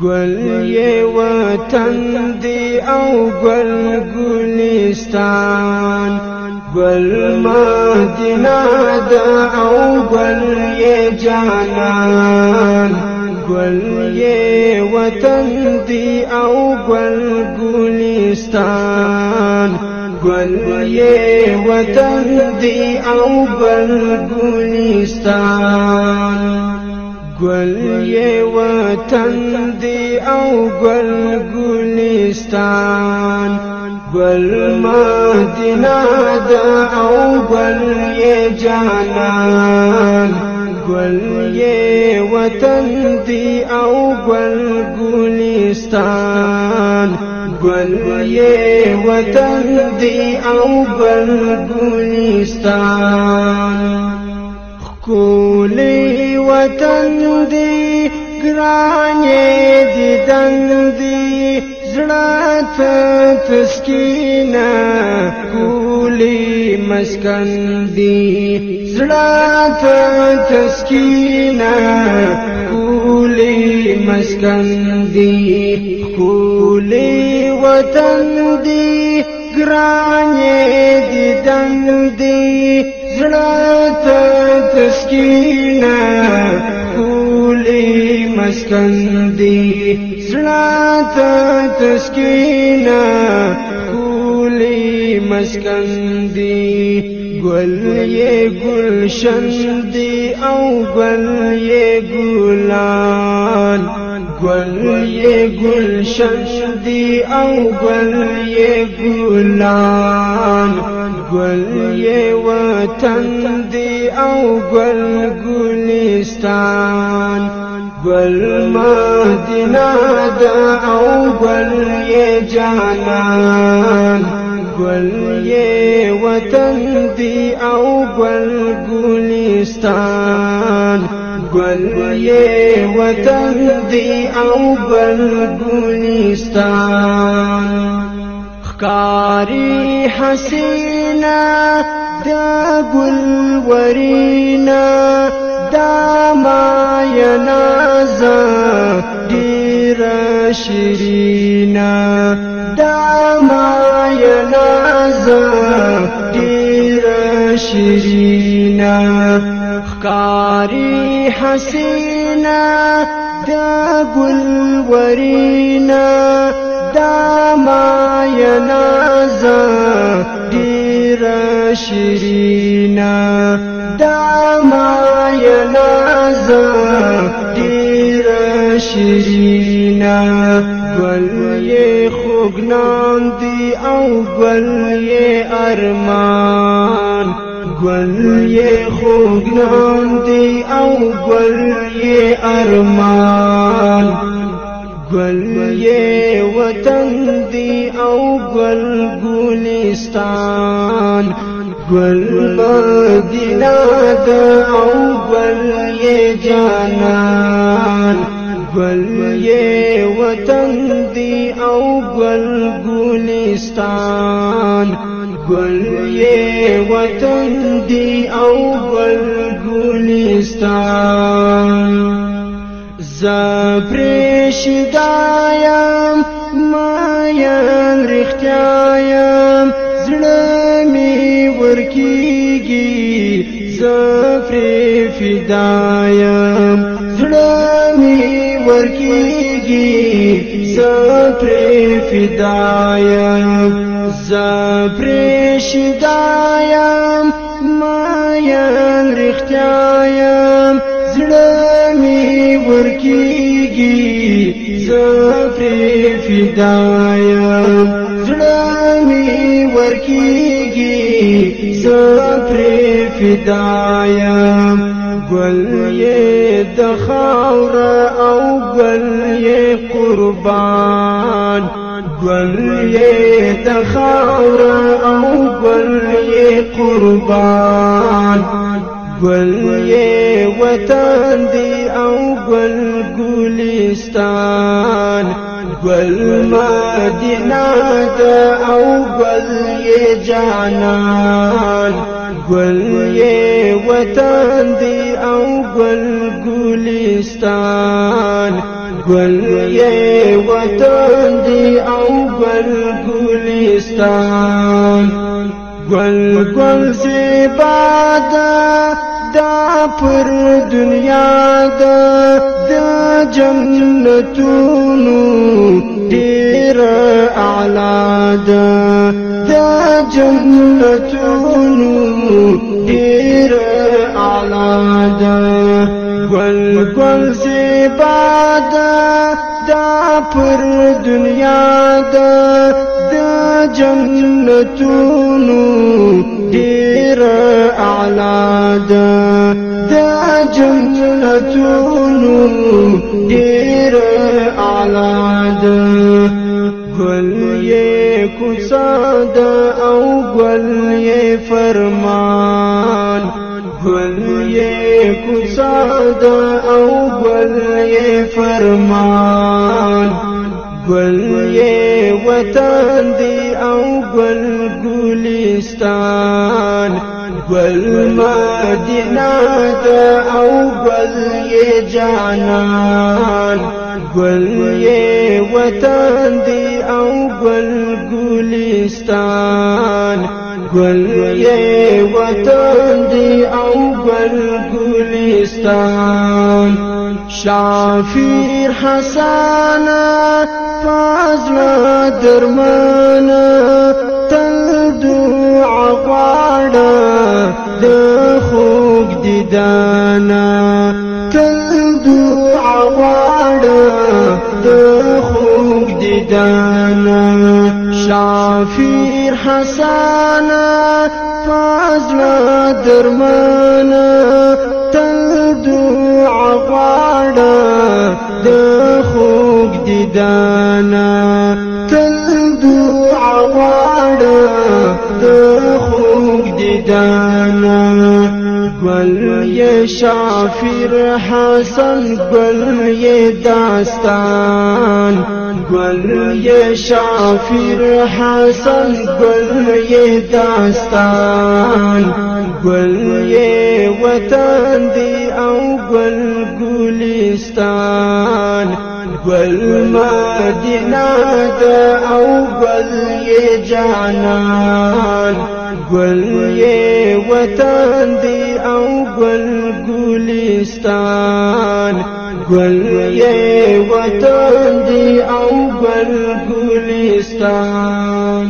گل یې وطن دی او گل ګلستان گل مدینه دا او گل یې جانان گل یې وطن دی او گل ګلستان گل یې وطن دی او گل ګلستان گل یہ وطن دی او گل گلستان گل مدینہ دا او گل یہ جانان گل یہ وطن دی او گل گلستان گل یہ وطن دی او گل گلستان کولی وطن دی ګرانې دیدن دی زړه ته تسکینه کولی مسکن دی زړه ته تسکینه کولی مسکن دی کولی وطن دی ګرانې دیدن دی رڼا ته تسکینا ټولې مسکن دی رڼا ته تسکینا ټولې مسکن دی ګل او ګل یې ګلان گل یہ او گل یہ گل یې وطن دی او گل ګلستان گل مدینه دا او گل یې جانان گل یې وطن دی او گل ګلستان گل یې وطن دی او گل ګلستان کاری حسینا دا گل ورینا دا ما ینازا دیر شرینا دا ما ینازا دیر شرینا ښکاری حسینا دا ګل ورینا دا ما یناز ډیر شیرینا دا ما یناز ډیر شیرینا ګل یې خوګنان دی او ګل یې ارمان گل یہ خوگران دی او گل یہ ارمان گل یہ وطن دی او گل گلستان گل مدینہ دا او گل یہ جانان گل یہ وطن دی او گل گلستان وطن دی او بل گلستان زپریشدایم مایم رختیایم زړه می ورکیږي زپری فدایم زړه می ورکیږي زپری فدایم زپریشدایم یم زړه می ورکیږي زپری فدا یم زړه می ورکیږي زپری فدا یم گل یې د خاور او گل یې قربان گل یې د خاور او گل یې قربان گل وطن دی او گل گلستان گل مدینہ دا او گل جانان گل وطن دی او گل گلستان گل وطن دی او گل گلستان گل گل سے بادا پر دنیا دا دا جنتونو دیر اعلا دا دا جنتونو دیر اعلا دا گل گل زیبا دا دا پر دنیا دا دا جنتونو دیر اعلا دا جنتونو ډېر اعلی ده ګل یې کوڅه ده او ګل یې فرمان ګل یې کوڅه ده او ګل یې فرمان ګل یې وطن دی او ګل ګلستان گل مدینہ دا او گل یہ جانان گل یہ وطن دی او گل گلستان گل یہ وطن دی او گل گلستان شافیر حسان فازل درمان تل دعا د خوږ تلدو تل دعا غواړه د شافیر حسانا فازلا درمانا تلدو دعا غواړه د تلدو دیدانا تل دعا د دانا گل یہ شافر حسن گل یہ داستان گل یہ شافر حسن گل یہ داستان گل یہ وطن دی او گل گلستان گل مدینہ دا او گل یہ جانان گل یې وطن دی او گل ګلستان گل یې وطن دی او گل ګلستان